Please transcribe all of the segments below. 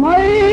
My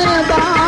Nih,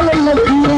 le